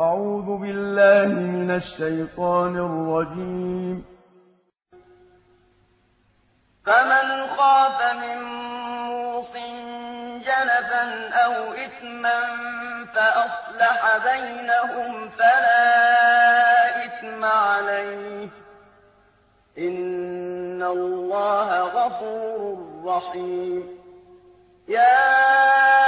أعوذ بالله من الشيطان الرجيم. فمن خاف من موص جنفا أو إثما فأصلح بينهم فلا إثم عليه. إن الله غفور رحيم. يا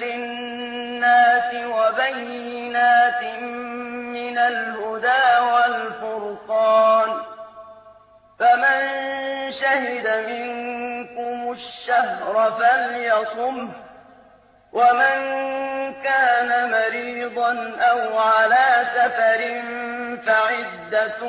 للناس وبينات من الهدى والفرقان فمن شهد منكم الشهر فليصمه ومن كان مريضا أو على سفر فعدة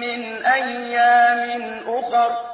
من أيام أخر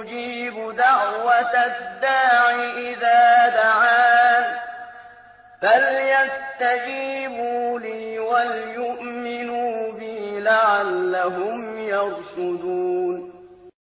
أجيب دعوة الداع إذا دعان. فليستجيبوا لي وليؤمنوا بي لعلهم يرشدون.